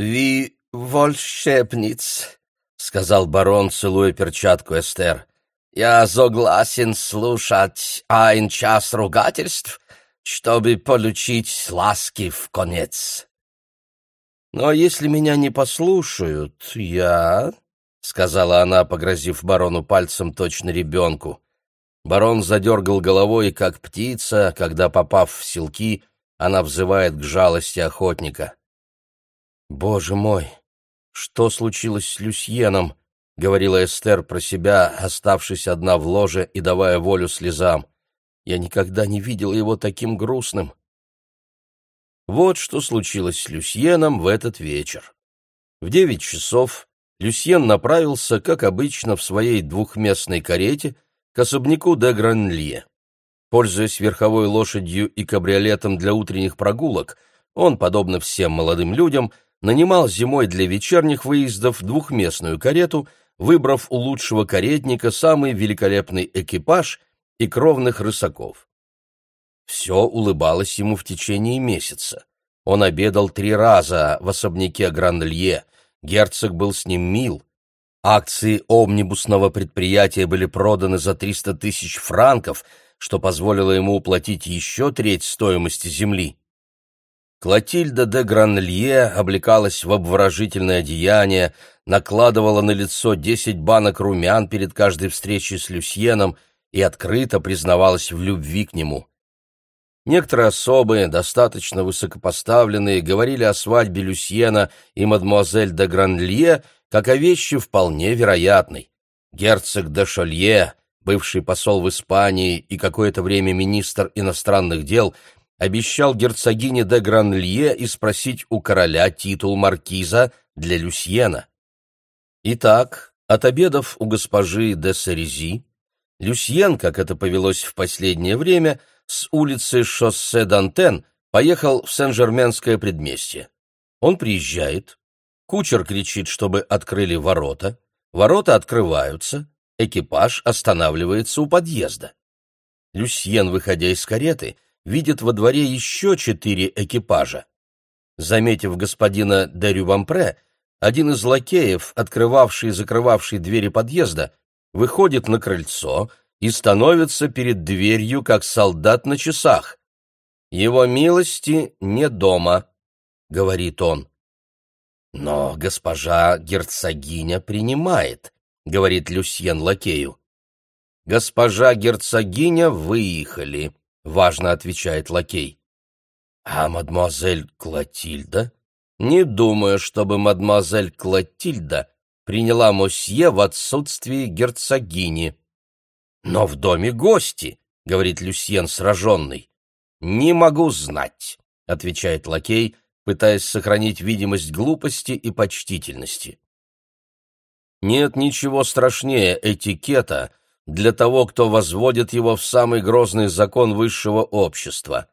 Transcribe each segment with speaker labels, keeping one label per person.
Speaker 1: «Ви волшебниц», — сказал барон, целуя перчатку Эстер. «Я согласен слушать один час ругательств, чтобы получить ласки в конец». «Ну а если меня не послушают, я...» — сказала она, погрозив барону пальцем точно ребенку. Барон задергал головой, как птица, когда, попав в селки, она взывает к жалости охотника. «Боже мой, что случилось с Люсьеном?» — говорила Эстер про себя, оставшись одна в ложе и давая волю слезам. «Я никогда не видела его таким грустным». Вот что случилось с Люсьеном в этот вечер. В девять часов Люсьен направился, как обычно, в своей двухместной карете к особняку де Гранлье. Пользуясь верховой лошадью и кабриолетом для утренних прогулок, он, подобно всем молодым людям, нанимал зимой для вечерних выездов двухместную карету, выбрав у лучшего каретника самый великолепный экипаж и кровных рысаков. Все улыбалось ему в течение месяца. Он обедал три раза в особняке Гранлье, Герцог был с ним мил. Акции омнибусного предприятия были проданы за 300 тысяч франков, что позволило ему уплатить еще треть стоимости земли. Клотильда де Гранлье облекалась в обворожительное одеяние, накладывала на лицо десять банок румян перед каждой встречей с Люсьеном и открыто признавалась в любви к нему. Некоторые особы, достаточно высокопоставленные, говорили о свадьбе Люсьена и мадемуазель де Гранлье как о вещи вполне вероятной. Герцог де Шолье, бывший посол в Испании и какое-то время министр иностранных дел, обещал герцогине де Гранлье и спросить у короля титул маркиза для Люсьена. Итак, от обедов у госпожи де Сарези, Люсьен, как это повелось в последнее время, с улицы шоссе Дантен поехал в Сен-Жерменское предместье. Он приезжает, кучер кричит, чтобы открыли ворота, ворота открываются, экипаж останавливается у подъезда. Люсьен, выходя из кареты, видит во дворе еще четыре экипажа. Заметив господина де Рювампре, один из лакеев, открывавший и закрывавший двери подъезда, выходит на крыльцо, и становится перед дверью, как солдат на часах. «Его милости не дома», — говорит он. «Но госпожа герцогиня принимает», — говорит Люсьен лакею. «Госпожа герцогиня выехали», — важно отвечает лакей. «А мадемуазель Клотильда?» «Не думаю, чтобы мадемуазель Клотильда приняла мосье в отсутствии герцогини», «Но в доме гости», — говорит Люсьен сраженный. «Не могу знать», — отвечает лакей, пытаясь сохранить видимость глупости и почтительности. Нет ничего страшнее этикета для того, кто возводит его в самый грозный закон высшего общества.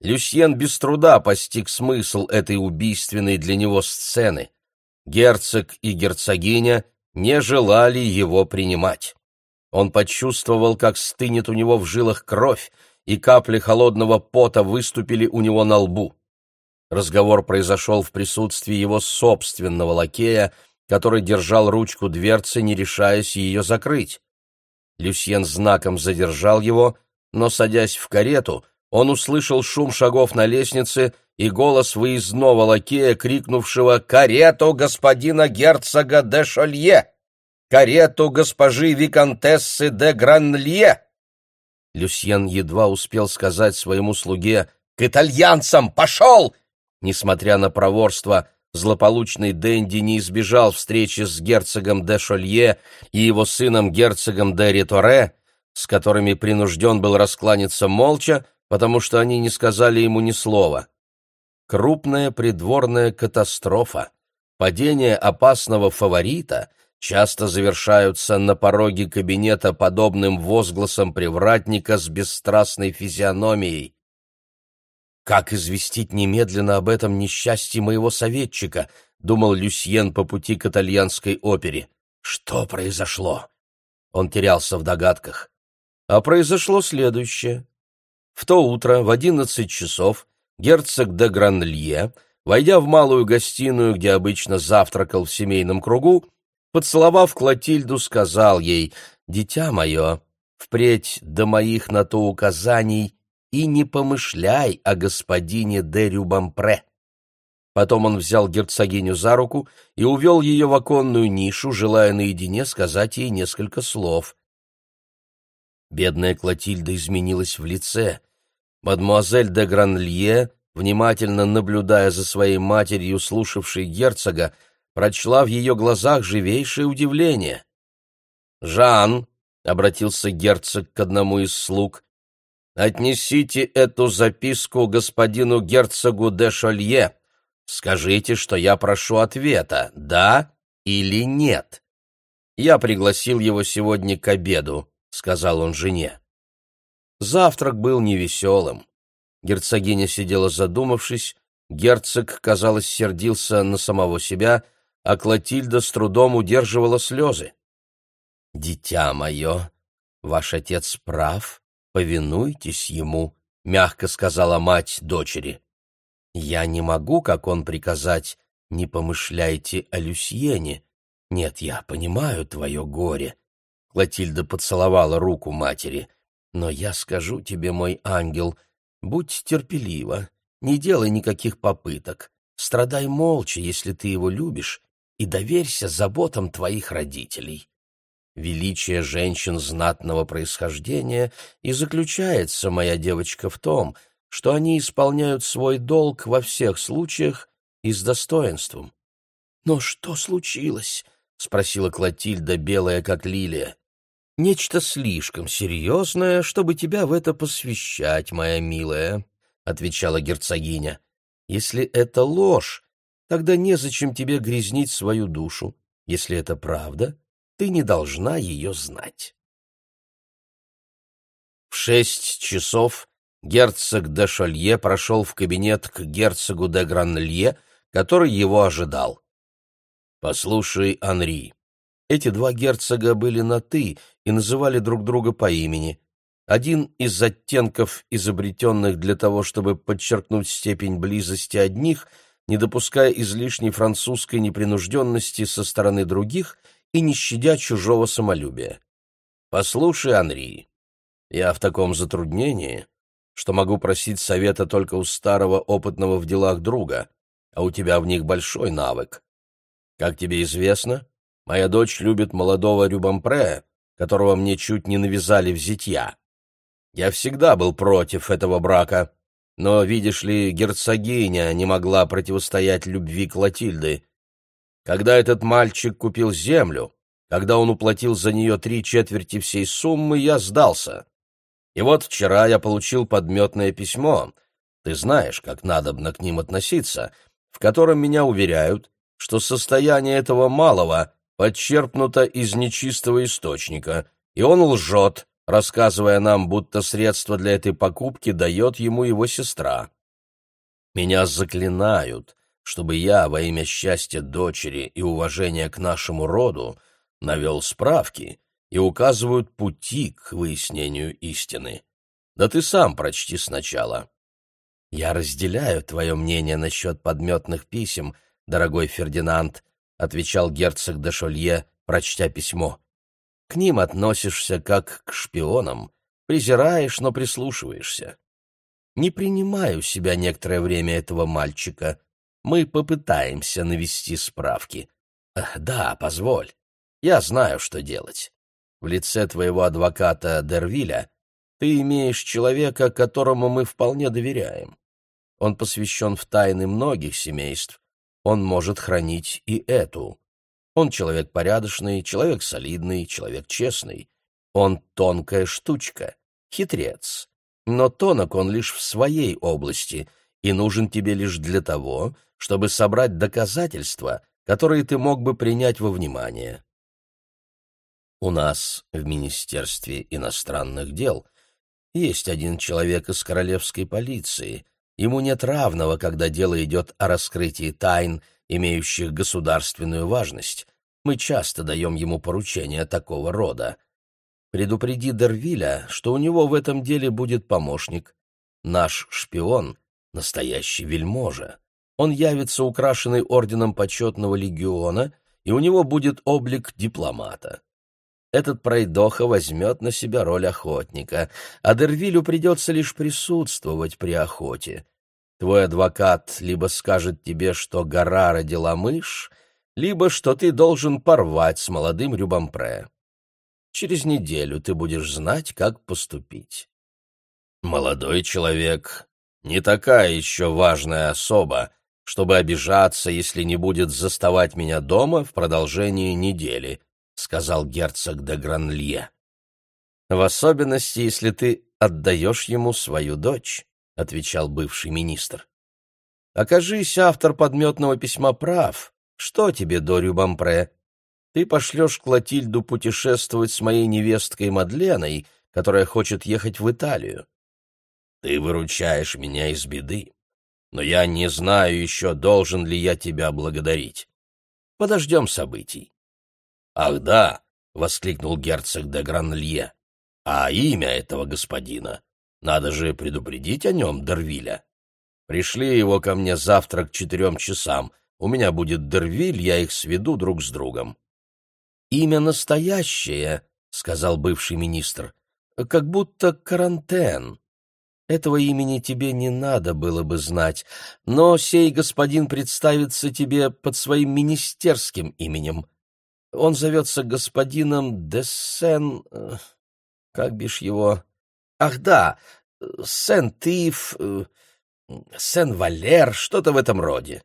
Speaker 1: Люсьен без труда постиг смысл этой убийственной для него сцены. Герцог и герцогиня не желали его принимать. Он почувствовал, как стынет у него в жилах кровь, и капли холодного пота выступили у него на лбу. Разговор произошел в присутствии его собственного лакея, который держал ручку дверцы, не решаясь ее закрыть. Люсьен знаком задержал его, но, садясь в карету, он услышал шум шагов на лестнице и голос выездного лакея, крикнувшего «Карету господина герцога де Шолье!» карету госпожи Викантессы де Гранлье!» Люсьен едва успел сказать своему слуге «К итальянцам! Пошел!» Несмотря на проворство, злополучный Дэнди не избежал встречи с герцогом де Шолье и его сыном герцогом де Риторе, с которыми принужден был раскланяться молча, потому что они не сказали ему ни слова. Крупная придворная катастрофа, падение опасного фаворита — часто завершаются на пороге кабинета подобным возгласом привратника с бесстрастной физиономией. «Как известить немедленно об этом несчастье моего советчика?» — думал Люсьен по пути к итальянской опере. «Что произошло?» Он терялся в догадках. А произошло следующее. В то утро, в одиннадцать часов, герцог де Гранлье войдя в малую гостиную, где обычно завтракал в семейном кругу, поцеловав Клотильду, сказал ей «Дитя мое, впредь до моих на то указаний и не помышляй о господине де Рюбампре». Потом он взял герцогиню за руку и увел ее в оконную нишу, желая наедине сказать ей несколько слов. Бедная Клотильда изменилась в лице. Мадемуазель де Гранлье, внимательно наблюдая за своей матерью, слушавшей герцога, прочла в ее глазах живейшее удивление. «Жан», — обратился герцог к одному из слуг, — «отнесите эту записку господину герцогу де Шолье. Скажите, что я прошу ответа, да или нет. Я пригласил его сегодня к обеду», — сказал он жене. Завтрак был невеселым. Герцогиня сидела задумавшись, герцог, казалось, сердился на самого себя, а Клотильда с трудом удерживала слезы. «Дитя мое, ваш отец прав, повинуйтесь ему», — мягко сказала мать дочери. «Я не могу, как он приказать, не помышляйте о Люсьене. Нет, я понимаю твое горе». Клотильда поцеловала руку матери. «Но я скажу тебе, мой ангел, будь терпелива, не делай никаких попыток, страдай молча, если ты его любишь, и доверься заботам твоих родителей. Величие женщин знатного происхождения и заключается, моя девочка, в том, что они исполняют свой долг во всех случаях и с достоинством. — Но что случилось? — спросила Клотильда, белая как лилия. — Нечто слишком серьезное, чтобы тебя в это посвящать, моя милая, — отвечала герцогиня. — Если это ложь, тогда незачем тебе грязнить свою душу. Если это правда, ты не должна ее знать. В шесть часов герцог де Шолье прошел в кабинет к герцогу де Гранлье, который его ожидал. «Послушай, Анри». Эти два герцога были на «ты» и называли друг друга по имени. Один из оттенков, изобретенных для того, чтобы подчеркнуть степень близости одних, не допуская излишней французской непринужденности со стороны других — и не щадя чужого самолюбия. «Послушай, Анри, я в таком затруднении, что могу просить совета только у старого опытного в делах друга, а у тебя в них большой навык. Как тебе известно, моя дочь любит молодого Рюбампре, которого мне чуть не навязали в зятья. Я всегда был против этого брака, но, видишь ли, герцогиня не могла противостоять любви Клотильды. Когда этот мальчик купил землю, когда он уплатил за нее три четверти всей суммы, я сдался. И вот вчера я получил подметное письмо, ты знаешь, как надобно к ним относиться, в котором меня уверяют, что состояние этого малого подчерпнуто из нечистого источника, и он лжет, рассказывая нам, будто средства для этой покупки дает ему его сестра. Меня заклинают, чтобы я во имя счастья дочери и уважения к нашему роду навел справки и указывают пути к выяснению истины. Да ты сам прочти сначала. Я разделяю твое мнение насчет подметных писем, дорогой Фердинанд, отвечал герцог де Шолье, прочтя письмо. К ним относишься как к шпионам, презираешь, но прислушиваешься. Не принимаю себя некоторое время этого мальчика, мы попытаемся навести справки. Да, позволь. Я знаю, что делать. В лице твоего адвоката Дервиля ты имеешь человека, которому мы вполне доверяем. Он посвящен в тайны многих семейств. Он может хранить и эту. Он человек порядочный, человек солидный, человек честный. Он тонкая штучка, хитрец. Но тонок он лишь в своей области и нужен тебе лишь для того, чтобы собрать доказательства, которые ты мог бы принять во внимание. У нас в Министерстве иностранных дел есть один человек из королевской полиции. Ему нет равного, когда дело идет о раскрытии тайн, имеющих государственную важность. Мы часто даем ему поручения такого рода. Предупреди Дервиля, что у него в этом деле будет помощник. Наш шпион — настоящий вельможа. Он явится украшенный орденом почетного легиона, и у него будет облик дипломата. Этот пройдоха возьмет на себя роль охотника, а Дервилю придется лишь присутствовать при охоте. Твой адвокат либо скажет тебе, что гора родила мышь, либо что ты должен порвать с молодым Рюбампре. Через неделю ты будешь знать, как поступить. Молодой человек не такая еще важная особа, чтобы обижаться, если не будет заставать меня дома в продолжении недели, — сказал герцог де Гранлье. «В особенности, если ты отдаешь ему свою дочь», — отвечал бывший министр. «Окажись, автор подметного письма прав. Что тебе, Дорю Бампре? Ты пошлешь Клотильду путешествовать с моей невесткой Мадленой, которая хочет ехать в Италию. Ты выручаешь меня из беды, но я не знаю еще, должен ли я тебя благодарить. Подождем событий. «Ах да!» — воскликнул герцог де Гранлье. «А имя этого господина? Надо же предупредить о нем Дервиля. Пришли его ко мне завтра к четырем часам. У меня будет Дервиль, я их сведу друг с другом». «Имя настоящее», — сказал бывший министр, — «как будто карантен. Этого имени тебе не надо было бы знать, но сей господин представится тебе под своим министерским именем. Он зовется господином Десен... Э, как бишь его... Ах, да, Сен-Тиф... Э, Сен-Валер, что-то в этом роде.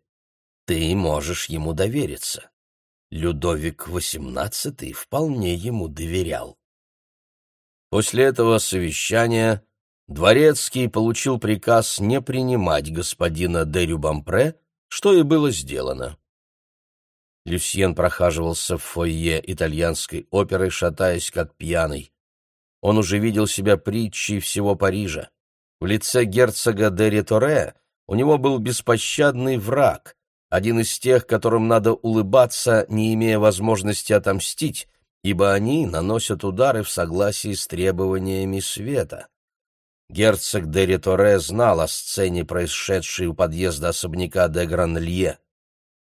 Speaker 1: Ты можешь ему довериться. Людовик XVIII вполне ему доверял. После этого совещания Дворецкий получил приказ не принимать господина де Рюбампре, что и было сделано. Люсьен прохаживался в фойе итальянской оперы, шатаясь как пьяный. Он уже видел себя притчей всего Парижа. В лице герцога де Риторе у него был беспощадный враг, один из тех, которым надо улыбаться, не имея возможности отомстить, ибо они наносят удары в согласии с требованиями света. Герцог де Риторе знал о сцене, происшедшей у подъезда особняка де Гранлье.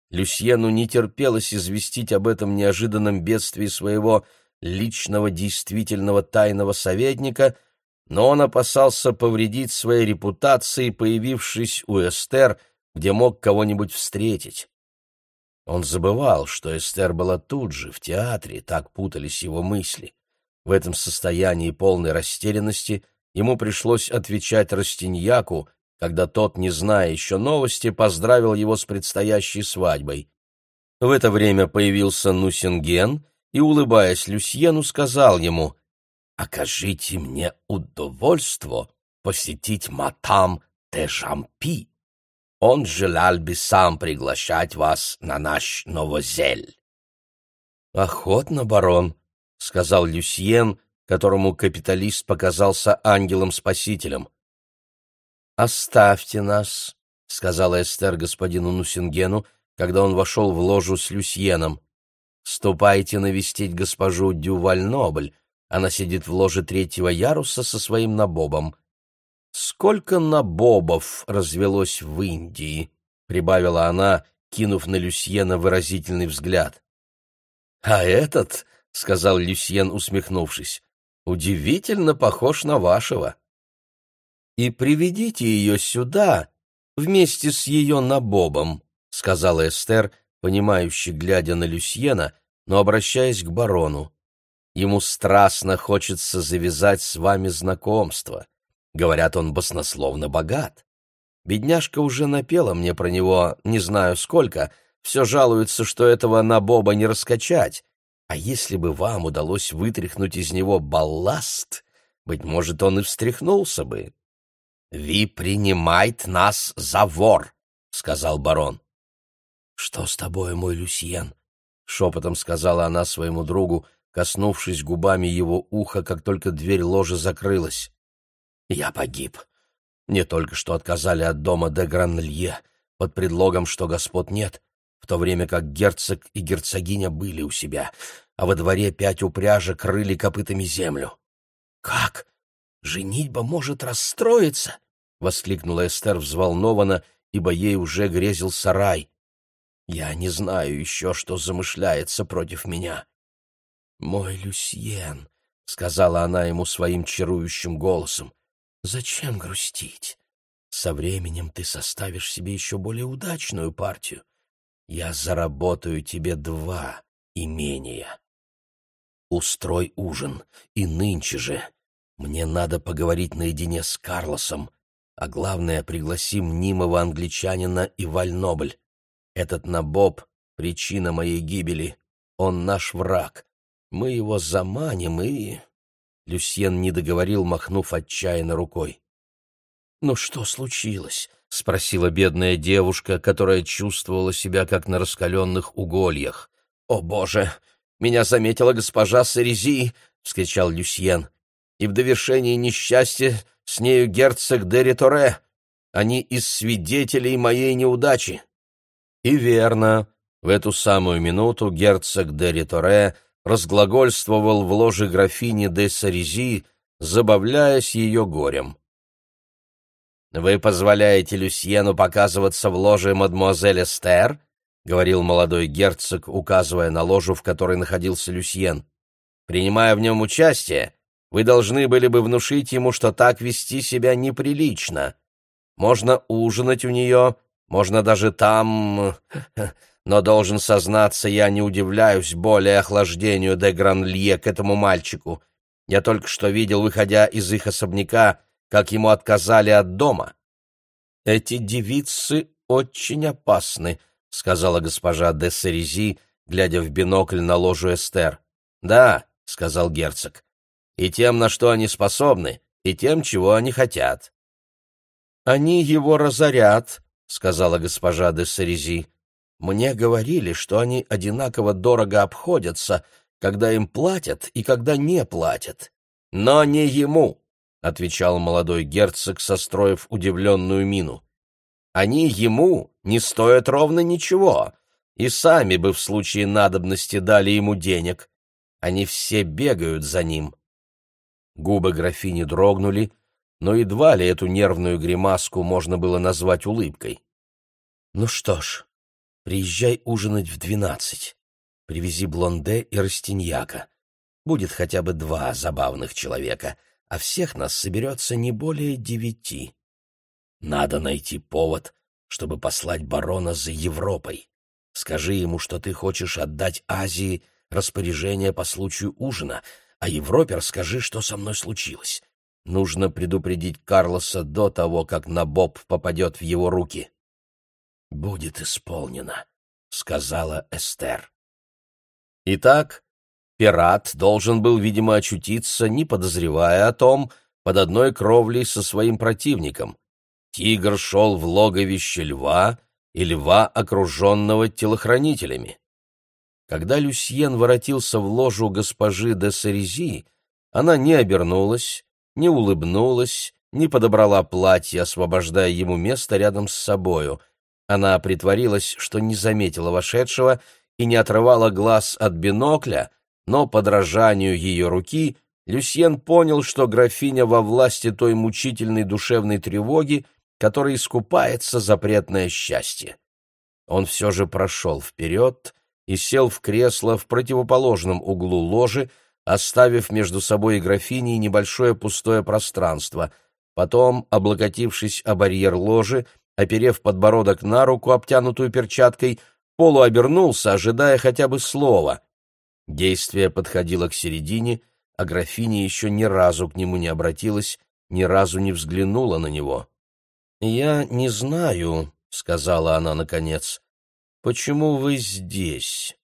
Speaker 1: Люсьену не терпелось известить об этом неожиданном бедствии своего личного действительного тайного советника, но он опасался повредить своей репутации, появившись у Эстер, где мог кого-нибудь встретить. Он забывал, что Эстер была тут же, в театре, так путались его мысли. В этом состоянии полной растерянности ему пришлось отвечать Растиньяку, когда тот, не зная еще новости, поздравил его с предстоящей свадьбой. В это время появился Нусинген и, улыбаясь Люсьену, сказал ему «Окажите мне удовольство посетить матам де Жампи. Он желал бы сам приглашать вас на наш новозель». «Охотно, барон», — сказал Люсьен, которому капиталист показался ангелом-спасителем. «Оставьте нас», — сказала Эстер господину Нусингену, когда он вошел в ложу с Люсьеном. «Ступайте навестить госпожу Дюваль-Нобль. Она сидит в ложе третьего яруса со своим набобом». «Сколько набобов развелось в Индии?» — прибавила она, кинув на Люсьена выразительный взгляд. «А этот», — сказал Люсьен, усмехнувшись, — «удивительно похож на вашего» и приведите ее сюда вместе с ее набобом», — сказала Эстер, понимающе глядя на Люсьена, но обращаясь к барону. «Ему страстно хочется завязать с вами знакомство. Говорят, он баснословно богат. Бедняжка уже напела мне про него не знаю сколько, все жалуется, что этого набоба не раскачать. А если бы вам удалось вытряхнуть из него балласт, быть может, он и встряхнулся бы». «Ви принимает нас за вор», — сказал барон. «Что с тобой, мой Люсьен?» — шепотом сказала она своему другу, коснувшись губами его уха, как только дверь ложи закрылась. «Я погиб. Мне только что отказали от дома де Гранлье под предлогом, что господ нет, в то время как герцог и герцогиня были у себя, а во дворе пять упряжек рыли копытами землю». «Как? Женитьба может расстроиться!» — воскликнула Эстер взволнованно ибо ей уже грезил сарай. Я не знаю еще, что замышляется против меня. «Мой Люсьен», — сказала она ему своим чарующим голосом, — «зачем грустить? Со временем ты составишь себе еще более удачную партию. Я заработаю тебе два имения. Устрой ужин, и нынче же. Мне надо поговорить наедине с Карлосом, а главное, пригласи мнимого англичанина и Вальнобль. Этот набоб — причина моей гибели. Он наш враг. Мы его заманим и...» Люсьен не договорил, махнув отчаянно рукой. «Ну что случилось?» — спросила бедная девушка, которая чувствовала себя как на раскаленных угольях. «О, Боже! Меня заметила госпожа Сарези!» — вскричал Люсьен. «И в довершении несчастья с нею герцог де. Они из свидетелей моей неудачи». И верно, в эту самую минуту герцог де разглагольствовал в ложе графини де Сарези, забавляясь ее горем. «Вы позволяете Люсьену показываться в ложе мадемуазель Эстер?» — говорил молодой герцог, указывая на ложу, в которой находился Люсьен. «Принимая в нем участие, вы должны были бы внушить ему, что так вести себя неприлично. Можно ужинать у нее, можно даже там... Но должен сознаться, я не удивляюсь более охлаждению де Гранлье к этому мальчику. Я только что видел, выходя из их особняка, как ему отказали от дома. «Эти девицы очень опасны», — сказала госпожа де Серези, глядя в бинокль на ложу Эстер. «Да», — сказал герцог, — «и тем, на что они способны, и тем, чего они хотят». «Они его разорят», — сказала госпожа де Серези. «Мне говорили, что они одинаково дорого обходятся, когда им платят и когда не платят. Но не ему», — отвечал молодой герцог, состроив удивленную мину. «Они ему не стоят ровно ничего, и сами бы в случае надобности дали ему денег. Они все бегают за ним». Губы графини дрогнули, но едва ли эту нервную гримаску можно было назвать улыбкой. «Ну что ж, приезжай ужинать в двенадцать. Привези Блонде и Растиньяка. Будет хотя бы два забавных человека, а всех нас соберется не более девяти. Надо найти повод, чтобы послать барона за Европой. Скажи ему, что ты хочешь отдать Азии распоряжение по случаю ужина, а Европе расскажи, что со мной случилось. Нужно предупредить Карлоса до того, как Набоб попадет в его руки. — Будет исполнено, — сказала Эстер. Итак, Пират должен был, видимо, очутиться, не подозревая о том, под одной кровлей со своим противником. Тигр шел в логовище льва, и льва, окруженного телохранителями. Когда Люсьен воротился в ложу госпожи де Сарези, она не обернулась, не улыбнулась, не подобрала платье, освобождая ему место рядом с собою. Она притворилась, что не заметила вошедшего и не отрывала глаз от бинокля, но подражанию ее руки Люсьен понял, что графиня во власти той мучительной душевной тревоги, которой искупается запретное счастье. Он все же прошел вперед и сел в кресло в противоположном углу ложи, оставив между собой и графиней небольшое пустое пространство. Потом, облокотившись о барьер ложи, оперев подбородок на руку, обтянутую перчаткой, полуобернулся, ожидая хотя бы слова. Действие подходило к середине, а графиня еще ни разу к нему не обратилась, ни разу не взглянула на него. «Я не знаю», — сказала она наконец, — «почему вы здесь?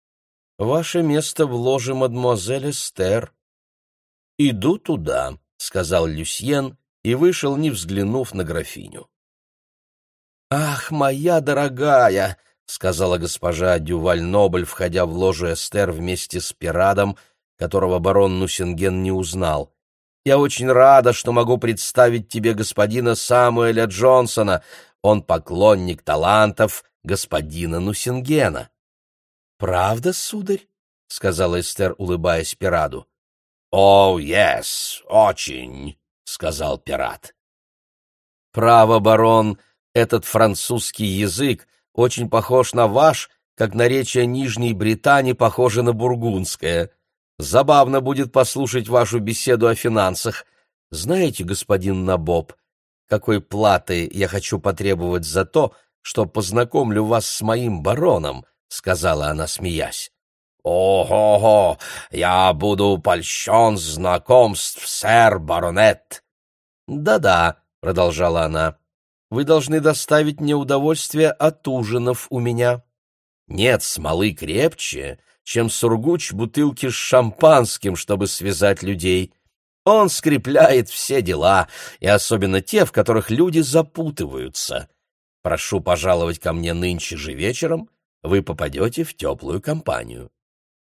Speaker 1: Ваше место в ложе мадемуазель Эстер». «Иду туда», — сказал Люсьен и вышел, не взглянув на графиню. «Ах, моя дорогая!» — сказала госпожа Дюваль-Нобль, входя в ложу Эстер вместе с пирадом, которого барон Нусинген не узнал. «Я очень рада, что могу представить тебе господина Самуэля Джонсона. Он поклонник талантов господина Нусингена». «Правда, сударь?» — сказала Эстер, улыбаясь пираду. «О, yes, очень», — сказал пират. «Право, барон, Этот французский язык очень похож на ваш, как наречие Нижней Британии похоже на бургундское. Забавно будет послушать вашу беседу о финансах. Знаете, господин Набоб, какой платы я хочу потребовать за то, что познакомлю вас с моим бароном, — сказала она, смеясь. «Ого-го! Я буду польщен знакомств, сэр баронет!» «Да-да», — продолжала она, — «вы должны доставить мне удовольствие от ужинов у меня. Нет смолы крепче, чем сургуч бутылки с шампанским, чтобы связать людей. Он скрепляет все дела, и особенно те, в которых люди запутываются. Прошу пожаловать ко мне нынче же вечером, вы попадете в теплую компанию.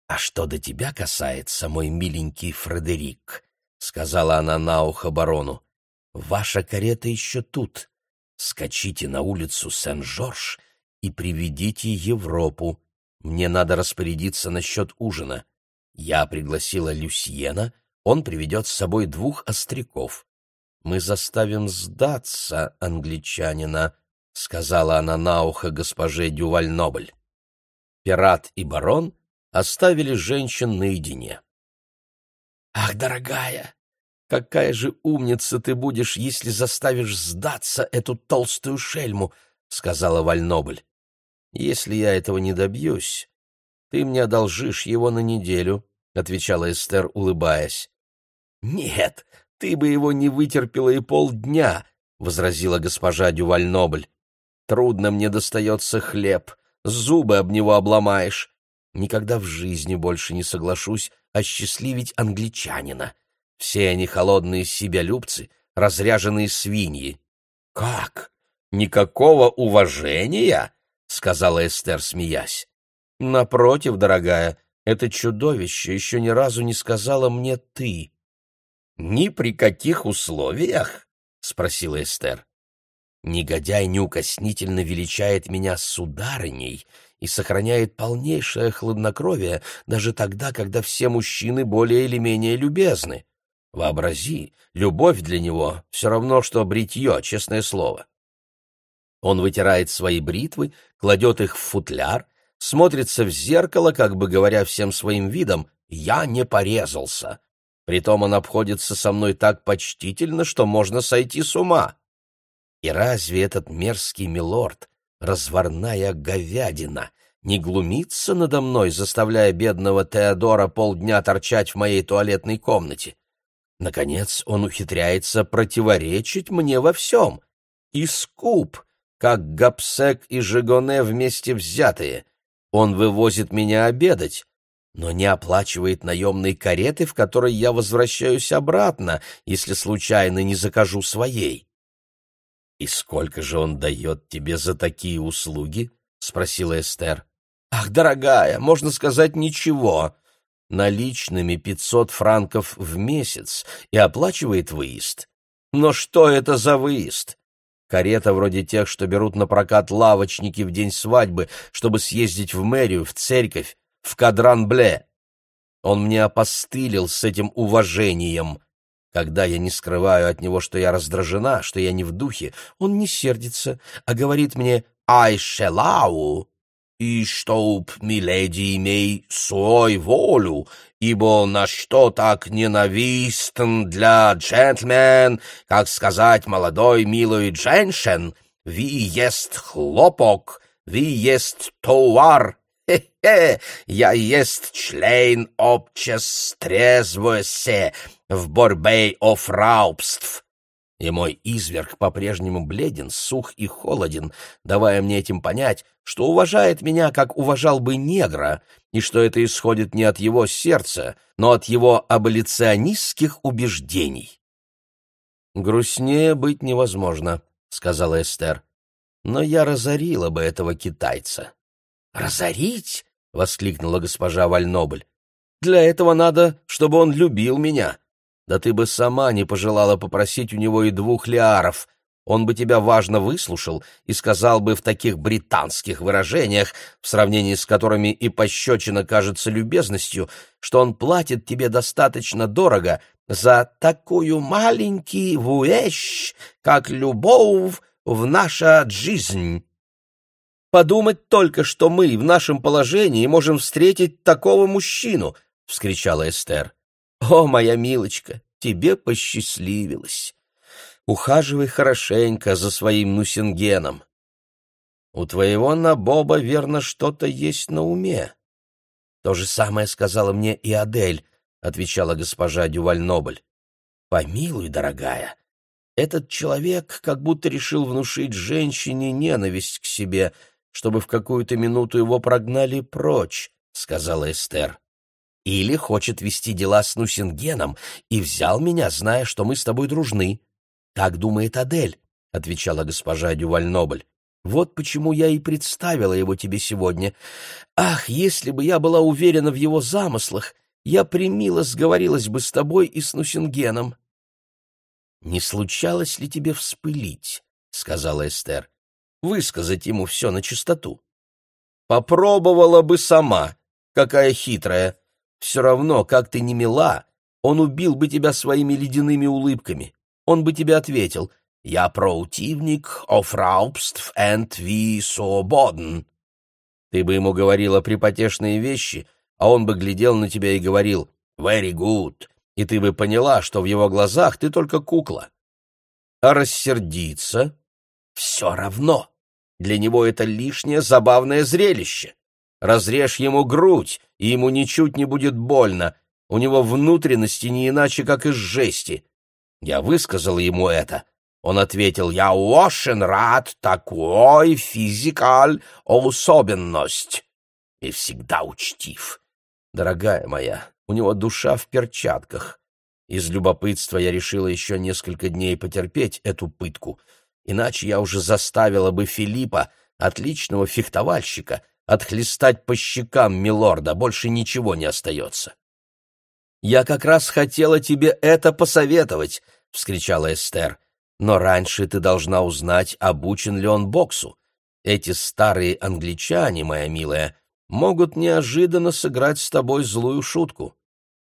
Speaker 1: «А что до тебя касается, мой миленький Фредерик», — сказала она на ухо барону, — «ваша карета еще тут. Скачите на улицу Сен-Жорж и приведите Европу. Мне надо распорядиться насчет ужина. Я пригласила Люсьена, он приведет с собой двух остряков. Мы заставим сдаться англичанина», — сказала она на ухо госпоже Дюваль-Нобль. Пират и барон — оставили женщин наедине. «Ах, дорогая, какая же умница ты будешь, если заставишь сдаться эту толстую шельму!» — сказала Вальнобль. «Если я этого не добьюсь, ты мне одолжишь его на неделю», — отвечала Эстер, улыбаясь. «Нет, ты бы его не вытерпела и полдня», — возразила госпожа Дювальнобль. «Трудно мне достается хлеб, зубы об него обломаешь. Никогда в жизни больше не соглашусь осчастливить англичанина. Все они холодные себялюбцы, разряженные свиньи. — Как? Никакого уважения? — сказала Эстер, смеясь. — Напротив, дорогая, это чудовище еще ни разу не сказала мне «ты». — Ни при каких условиях? — спросила Эстер. Негодяй неукоснительно величает меня сударыней и сохраняет полнейшее хладнокровие даже тогда, когда все мужчины более или менее любезны. Вообрази, любовь для него все равно, что бритье, честное слово. Он вытирает свои бритвы, кладет их в футляр, смотрится в зеркало, как бы говоря всем своим видом «я не порезался». Притом он обходится со мной так почтительно, что можно сойти с ума. И разве этот мерзкий милорд, разварная говядина, не глумится надо мной, заставляя бедного Теодора полдня торчать в моей туалетной комнате? Наконец он ухитряется противоречить мне во всем. И скуп, как Гапсек и Жигоне вместе взятые. Он вывозит меня обедать, но не оплачивает наемной кареты, в которой я возвращаюсь обратно, если случайно не закажу своей. «И сколько же он дает тебе за такие услуги?» — спросила Эстер. «Ах, дорогая, можно сказать, ничего. Наличными пятьсот франков в месяц и оплачивает выезд. Но что это за выезд? Карета вроде тех, что берут на прокат лавочники в день свадьбы, чтобы съездить в мэрию, в церковь, в Кадран-Бле. Он мне опостылил с этим уважением. Когда я не скрываю от него, что я раздражена, что я не в духе, он не сердится, а говорит мне «Ай шелау!» И чтоб, миледи, имей свой волю, ибо на что так ненавистен для джентльмен, как сказать молодой милой дженшен, ви есть хлопок, ви есть товар, хе-хе, я есть член обществе в борьбе о фраубств. И мой изверг по-прежнему бледен, сух и холоден, давая мне этим понять, что уважает меня, как уважал бы негра, и что это исходит не от его сердца, но от его аболиционистских убеждений. «Грустнее быть невозможно», — сказала Эстер. «Но я разорила бы этого китайца». «Разорить?» — воскликнула госпожа Вальнобль. «Для этого надо, чтобы он любил меня. Да ты бы сама не пожелала попросить у него и двух лиаров. Он бы тебя важно выслушал и сказал бы в таких британских выражениях, в сравнении с которыми и пощечина кажется любезностью, что он платит тебе достаточно дорого за такую маленький вуэщ, как любовь в наша жизнь. Подумать только, что мы в нашем положении можем встретить такого мужчину, — вскричала Эстер. О, моя милочка, тебе посчастливилось. Ухаживай хорошенько за своим Нусингеном. У твоего Набоба, верно, что-то есть на уме. То же самое сказала мне и Адель, — отвечала госпожа Дюваль-Нобль. Помилуй, дорогая, этот человек как будто решил внушить женщине ненависть к себе, чтобы в какую-то минуту его прогнали прочь, — сказала Эстер. Или хочет вести дела с Нусингеном и взял меня, зная, что мы с тобой дружны. Так думает Адель, — отвечала госпожа Дюваль-Нобль. Вот почему я и представила его тебе сегодня. Ах, если бы я была уверена в его замыслах, я примило сговорилась бы с тобой и с Нусингеном. «Не случалось ли тебе вспылить?» — сказала Эстер. «Высказать ему все на чистоту». «Попробовала бы сама. Какая хитрая. Все равно, как ты не мила, он убил бы тебя своими ледяными улыбками. Он бы тебе ответил — я противник of Raubstв and wie свободен. Ты бы ему говорила припотешные вещи, а он бы глядел на тебя и говорил «very good», и ты бы поняла, что в его глазах ты только кукла. А рассердиться — все равно. Для него это лишнее забавное зрелище. Разрежь ему грудь, и ему ничуть не будет больно. У него внутренности не иначе, как из жести. Я высказал ему это, он ответил, «Я очень рад такой физикаль особенность» и всегда учтив. Дорогая моя, у него душа в перчатках. Из любопытства я решила еще несколько дней потерпеть эту пытку, иначе я уже заставила бы Филиппа, отличного фехтовальщика, отхлестать по щекам милорда, больше ничего не остается. «Я как раз хотела тебе это посоветовать», — вскричала Эстер. Но раньше ты должна узнать, обучен ли он боксу. Эти старые англичане, моя милая, могут неожиданно сыграть с тобой злую шутку.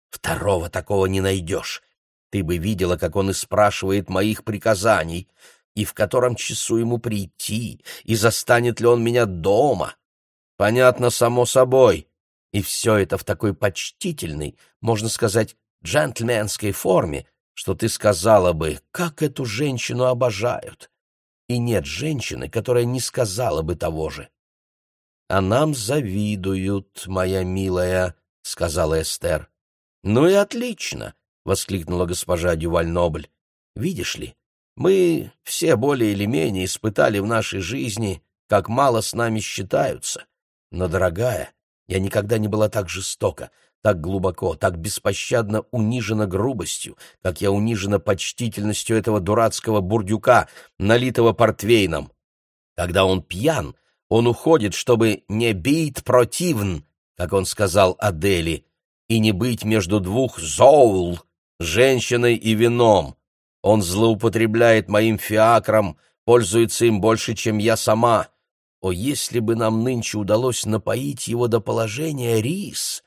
Speaker 1: Второго такого не найдешь. Ты бы видела, как он и спрашивает моих приказаний, и в котором часу ему прийти, и застанет ли он меня дома. Понятно, само собой. И все это в такой почтительной, можно сказать, джентльменской форме, что ты сказала бы, как эту женщину обожают. И нет женщины, которая не сказала бы того же. — А нам завидуют, моя милая, — сказала Эстер. — Ну и отлично, — воскликнула госпожа Дюваль-Нобль. — Видишь ли, мы все более или менее испытали в нашей жизни, как мало с нами считаются. Но, дорогая, я никогда не была так жестока, так глубоко, так беспощадно унижена грубостью, как я унижена почтительностью этого дурацкого бурдюка, налитого портвейном. Когда он пьян, он уходит, чтобы не бить противн, как он сказал Адели, и не быть между двух зоул, женщиной и вином. Он злоупотребляет моим фиакром, пользуется им больше, чем я сама. О, если бы нам нынче удалось напоить его до положения рис!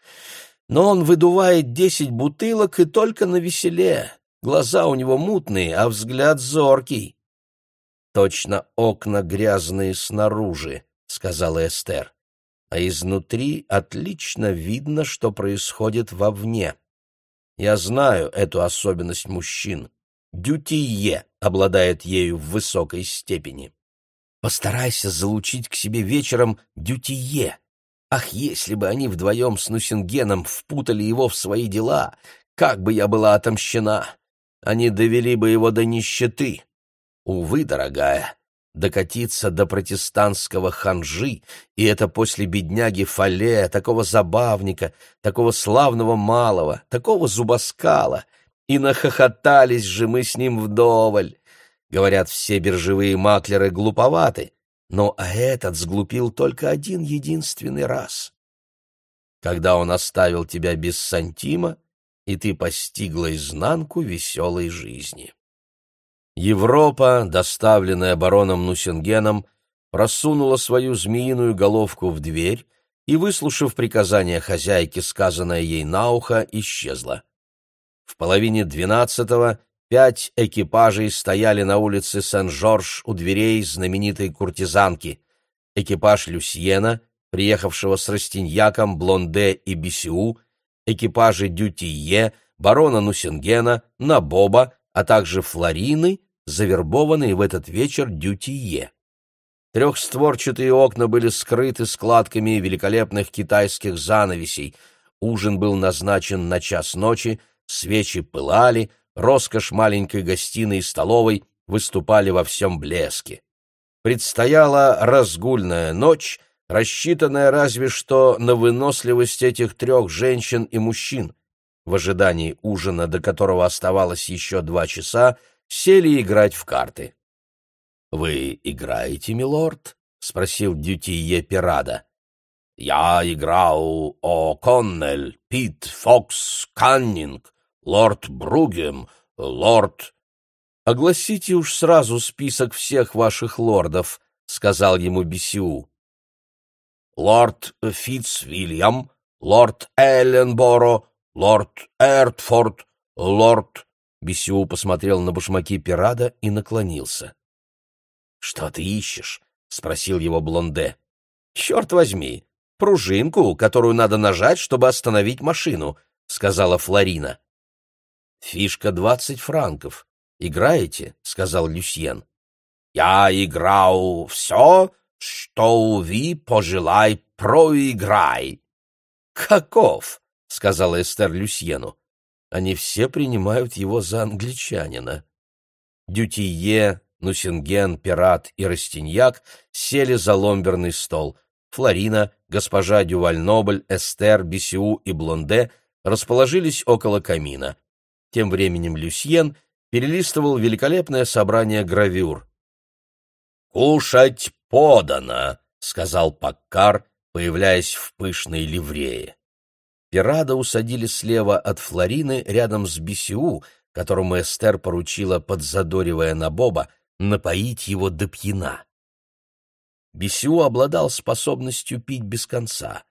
Speaker 1: но он выдувает десять бутылок и только на веселе. Глаза у него мутные, а взгляд зоркий. «Точно окна грязные снаружи», — сказала Эстер, «а изнутри отлично видно, что происходит вовне. Я знаю эту особенность мужчин. Дютие обладает ею в высокой степени. Постарайся залучить к себе вечером дютие, Ах, если бы они вдвоем с Нусингеном впутали его в свои дела, как бы я была отомщена! Они довели бы его до нищеты. Увы, дорогая, докатиться до протестантского ханжи, и это после бедняги Фале, такого забавника, такого славного малого, такого зубоскала. И нахохотались же мы с ним вдоволь. Говорят, все биржевые маклеры глуповаты, но а этот сглупил только один единственный раз. Когда он оставил тебя без сантима, и ты постигла изнанку веселой жизни. Европа, доставленная бароном Нусингеном, просунула свою змеиную головку в дверь и, выслушав приказание хозяйки, сказанное ей на ухо, исчезла. В половине двенадцатого пять экипажей стояли на улице Сен-Жорж у дверей знаменитой куртизанки. Экипаж Люсьена, приехавшего с Растиньяком, Блонде и Бисиу, экипажи Дютие, барона Нусингена, Набоба, а также Флорины, завербованные в этот вечер Дютие. Трехстворчатые окна были скрыты складками великолепных китайских занавесей. Ужин был назначен на час ночи, свечи пылали, роскошь маленькой гостиной и столовой выступали во всем блеске. Предстояла разгульная ночь, рассчитанная разве что на выносливость этих трех женщин и мужчин. В ожидании ужина, до которого оставалось еще два часа, сели играть в карты. «Вы играете, милорд?» — спросил Дютие Пирада. «Я играл о Коннель, Пит, Фокс, Каннинг, лорд Бругем, лорд...» «Огласите уж сразу список всех ваших лордов», — сказал ему Бисиу. «Лорд Фитцвильям, лорд Элленборо, лорд Эртфорд, лорд...» Бисиу посмотрел на башмаки Пирада и наклонился. «Что ты ищешь?» — спросил его Блонде. «Черт возьми, пружинку, которую надо нажать, чтобы остановить машину», — сказала Флорина. «Фишка двадцать франков. Играете?» — сказал Люсьен. «Я играл все, что вы пожелай проиграй». «Каков?» — сказала Эстер Люсьену. «Они все принимают его за англичанина». Дютие Нусинген, Пират и Растиньяк сели за ломберный стол. Флорина, госпожа Дювальнобль, Эстер, Бисиу и Блонде расположились около камина. Тем временем Люсьен перелистывал великолепное собрание гравюр. «Кушать подано!» — сказал Паккар, появляясь в пышной ливрее. Пирада усадили слева от Флорины рядом с Бисиу, которому Эстер поручила, подзадоривая Набоба, напоить его до пьяна. Бесю обладал способностью пить без конца.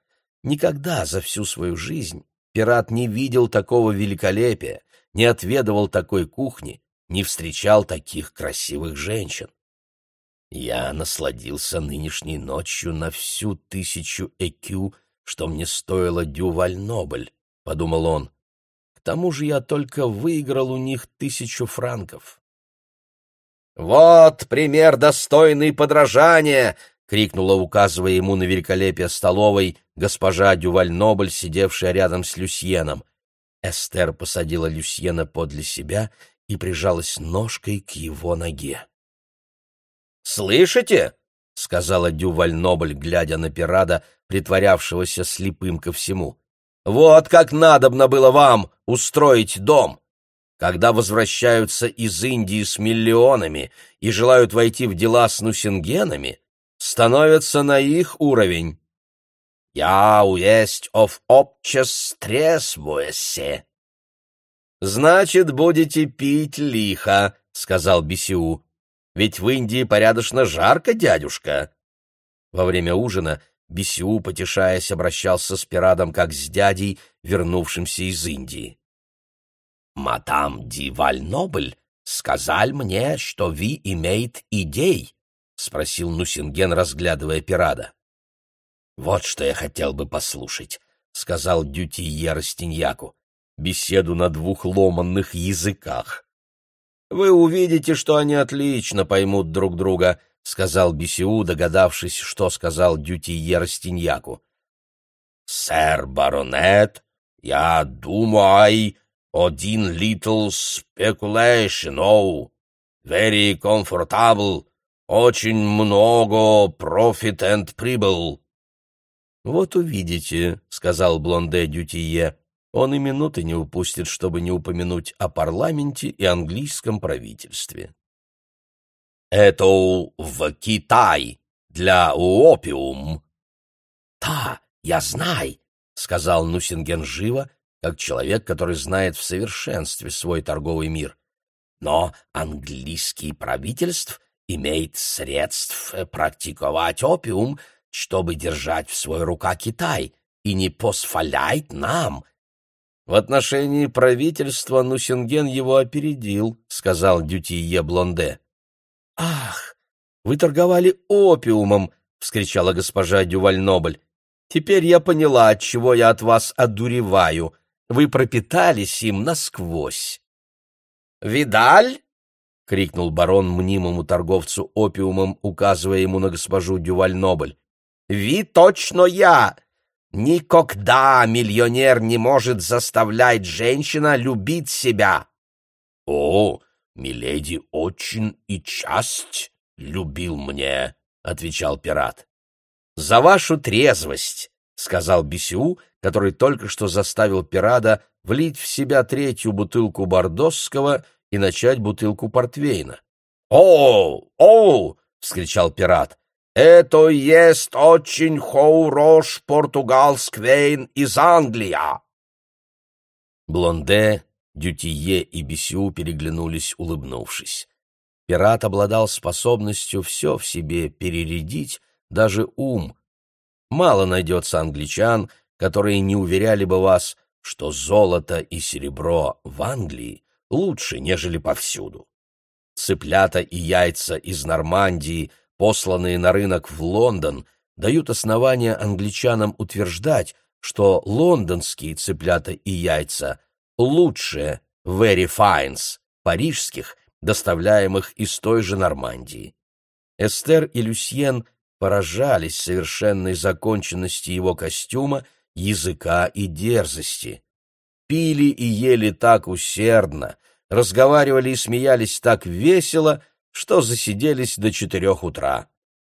Speaker 1: Никогда за всю свою жизнь пират не видел такого великолепия, не отведывал такой кухни, не встречал таких красивых женщин. Я насладился нынешней ночью на всю тысячу экю, что мне стоило Дюваль-Нобль, — подумал он. К тому же я только выиграл у них тысячу франков. «Вот пример достойный подражания!» — крикнула, указывая ему на великолепие столовой, госпожа Дюваль-Нобль, сидевшая рядом с Люсьеном. Эстер посадила Люсьена подле себя и прижалась ножкой к его ноге. «Слышите?» — сказала Дюваль-Нобль, глядя на пирада, притворявшегося слепым ко всему. «Вот как надобно было вам устроить дом! когда возвращаются из Индии с миллионами и желают войти в дела с нусингенами, становятся на их уровень. «Я уесть of обчас тресвуэссе». «Значит, будете пить лихо», — сказал Бисиу. «Ведь в Индии порядочно жарко, дядюшка». Во время ужина Бисиу, потешаясь, обращался с пирадом как с дядей, вернувшимся из Индии. «Мадам Ди Вальнобль сказал мне, что вы имеет идей», — спросил Нусинген, разглядывая пирада. «Вот что я хотел бы послушать», — сказал Дютие Растиньяку. «Беседу на двух ломанных языках». «Вы увидите, что они отлично поймут друг друга», — сказал Бисиу, догадавшись, что сказал Дютие Растиньяку. «Сэр баронет, я думаю, один little speculation, oh, very comfortable, очень много profit and прибыл. Вот увидите, сказал Блонде Дютие. Он и минуты не упустит, чтобы не упомянуть о парламенте и английском правительстве. Это в Китай для опиум. Да, я знаю, сказал Нусинген живо как человек, который знает в совершенстве свой торговый мир. Но английский правительств имеет средств практиковать опиум, чтобы держать в свой рука Китай, и не позволяет нам. В отношении правительства Нусинген его опередил, сказал Дютие Блонде. Ах, вы торговали опиумом, вскричала госпожа Дювальнобль. Теперь я поняла, от чего я от вас одуреваю. Вы пропитались им насквозь. Видаль? крикнул барон мнимому торговцу опиумом, указывая ему на госпожу Дювальнобль. Ви точно я! Никогда миллионер не может заставлять женщина любить себя. — О, миледи очень и часть любил мне, — отвечал пират. — За вашу трезвость, — сказал Бесю, который только что заставил пирата влить в себя третью бутылку бордосского и начать бутылку портвейна. — О, о! — вскричал пират. Это есть очень хорош португалсквейн из Англии. Блонде, Дютие и Бесю переглянулись, улыбнувшись. Пират обладал способностью все в себе перередить, даже ум. Мало найдется англичан, которые не уверяли бы вас, что золото и серебро в Англии лучше, нежели повсюду. Цыплята и яйца из Нормандии — посланные на рынок в Лондон, дают основания англичанам утверждать, что лондонские цыплята и яйца лучше very fines парижских, доставляемых из той же Нормандии. Эстер и Люсьен поражались совершенной законченности его костюма, языка и дерзости. Пили и ели так усердно, разговаривали и смеялись так весело, что засиделись до четырех утра.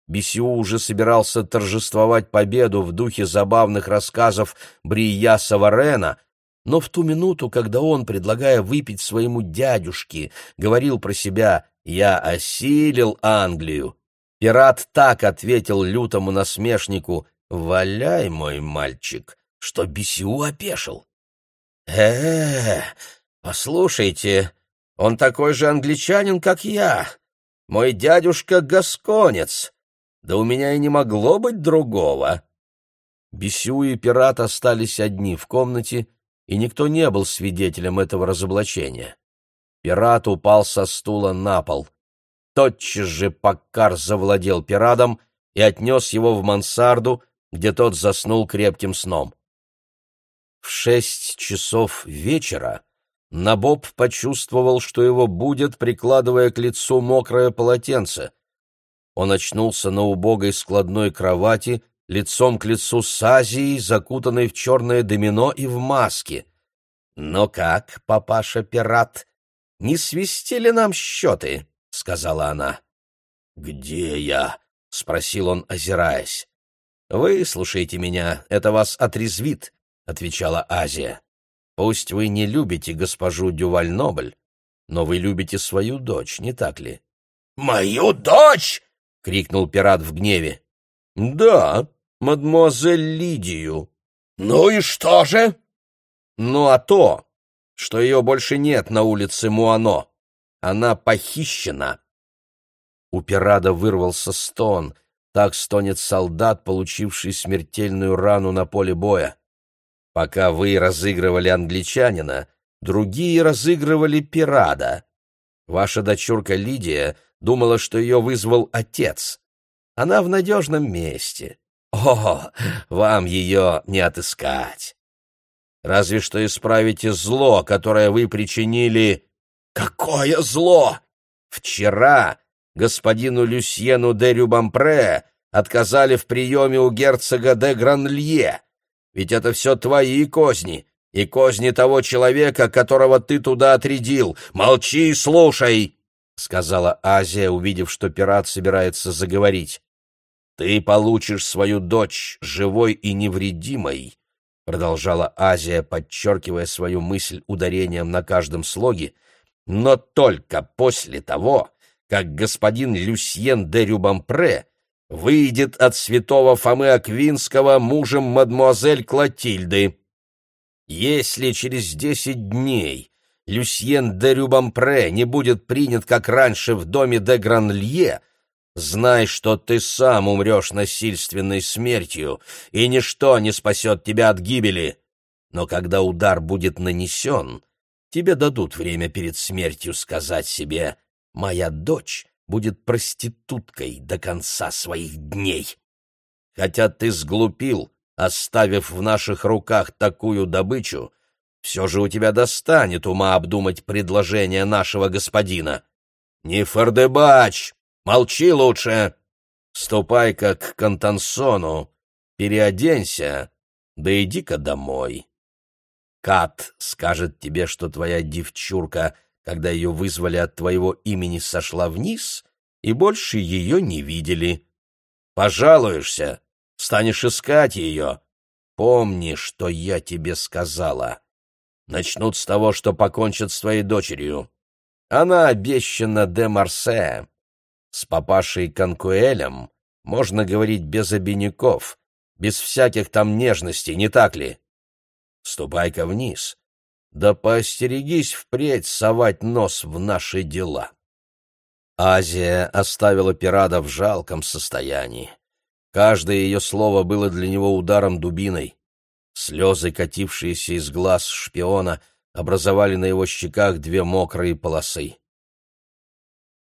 Speaker 1: Бесиу уже собирался торжествовать победу в духе забавных рассказов Брия Саварена, но в ту минуту, когда он, предлагая выпить своему дядюшке, говорил про себя «Я осилил Англию», пират так ответил лютому насмешнику «Валяй, мой мальчик», что Бесиу опешил. «Э-э, послушайте, он такой же англичанин, как я. Мой дядюшка гасконец, да у меня и не могло быть другого. Бесю и пират остались одни в комнате, и никто не был свидетелем этого разоблачения. Пират упал со стула на пол. Тотчас же Паккар завладел пиратом и отнес его в мансарду, где тот заснул крепким сном. В шесть часов вечера Набоб почувствовал, что его будет, прикладывая к лицу мокрое полотенце. Он очнулся на убогой складной кровати, лицом к лицу с Азией, закутанной в черное домино и в маске. «Но как, папаша-пират, не свести ли нам счеты?» — сказала она. «Где я?» — спросил он, озираясь. «Вы слушайте меня, это вас отрезвит», — отвечала Азия. Пусть вы не любите госпожу Дювальнобль, но вы любите свою дочь, не так ли? — Мою дочь! — крикнул пират в гневе. — Да, мадемуазель Лидию. — Ну и что же? — Ну а то, что ее больше нет на улице Муано. Она похищена. У пирата вырвался стон. Так стонет солдат, получивший смертельную рану на поле боя. Пока вы разыгрывали англичанина, другие разыгрывали пирада. Ваша дочурка Лидия думала, что ее вызвал отец. Она в надежном месте. О, вам ее не отыскать. Разве что исправите зло, которое вы причинили... Какое зло? Вчера господину Люсьену де Рюбампре отказали в приеме у герцога де Гранлье. Ведь это все твои козни, и козни того человека, которого ты туда отрядил. Молчи и слушай!» — сказала Азия, увидев, что пират собирается заговорить. «Ты получишь свою дочь живой и невредимой», — продолжала Азия, подчеркивая свою мысль ударением на каждом слоге, «но только после того, как господин Люсьен де Рюбампре выйдет от святого Фомы Аквинского мужем мадмуазель Клотильды. Если через десять дней Люсьен де Рюбампре не будет принят, как раньше, в доме де Гранлье, знай, что ты сам умрешь насильственной смертью, и ничто не спасет тебя от гибели. но когда удар будет нанесен, тебе дадут время перед смертью сказать себе «Моя дочь будет проституткой до конца своих дней». Хотя ты сглупил, оставив в наших руках такую добычу, все же у тебя достанет ума обдумать предложение нашего господина. Не фордебач, молчи лучше. Ступай-ка к Кантансону, переоденься, да иди-ка домой. Кат скажет тебе, что твоя девчурка, когда ее вызвали от твоего имени, сошла вниз, и больше ее не видели. Пожалуешься, станешь искать ее. Помни, что я тебе сказала. Начнут с того, что покончат с твоей дочерью. Она обещана де Марсе. С папашей Конкуэлем можно говорить без обиняков, без всяких там нежностей, не так ли? Ступай-ка вниз. Да поостерегись впредь совать нос в наши дела. Азия оставила Пирада в жалком состоянии. Каждое ее слово было для него ударом дубиной. Слезы, катившиеся из глаз шпиона, образовали на его щеках две мокрые полосы.